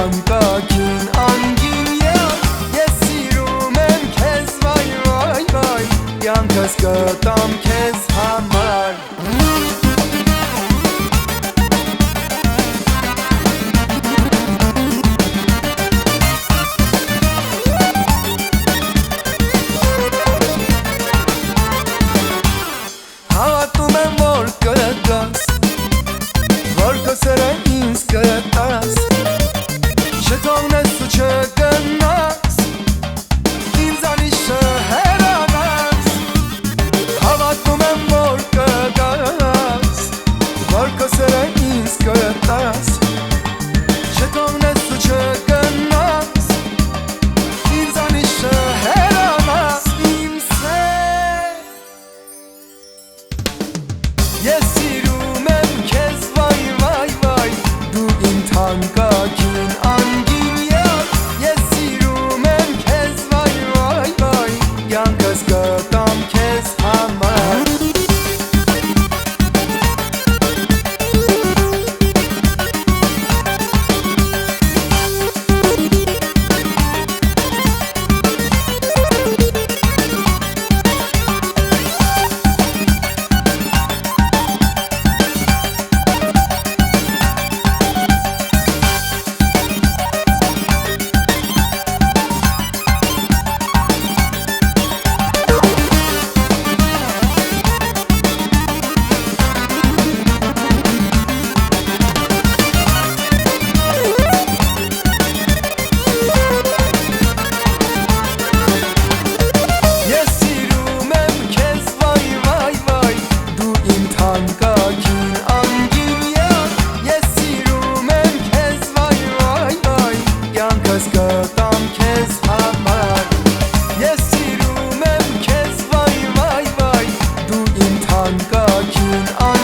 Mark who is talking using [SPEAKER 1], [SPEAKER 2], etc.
[SPEAKER 1] անկակին անգին ես Ես սիրում եմ քեզ վայ վայ վայ Յանքս կտամ քեզ համ Koliko se rejinsko je tas. Že to vnesu čeka nas In za herama Snim se Got you are.